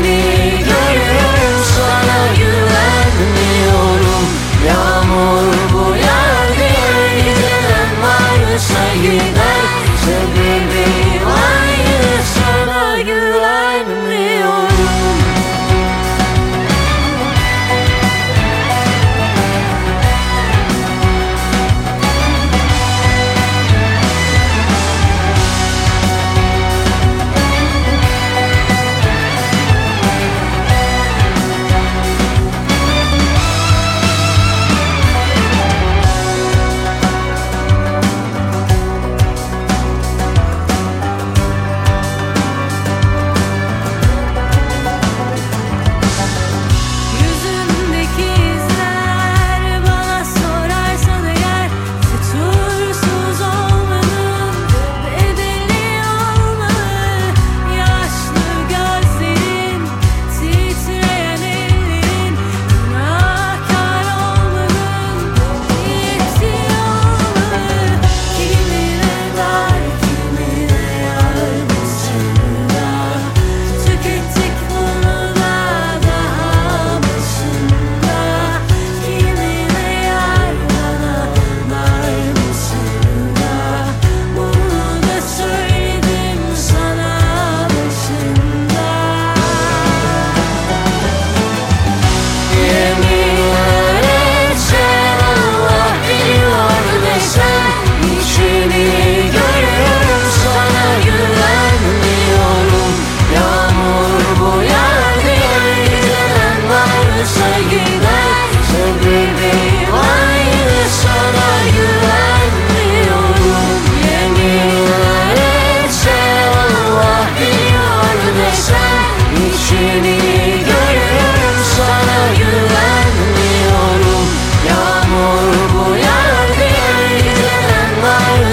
baby.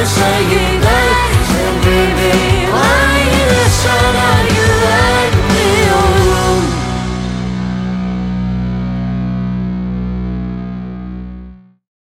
saying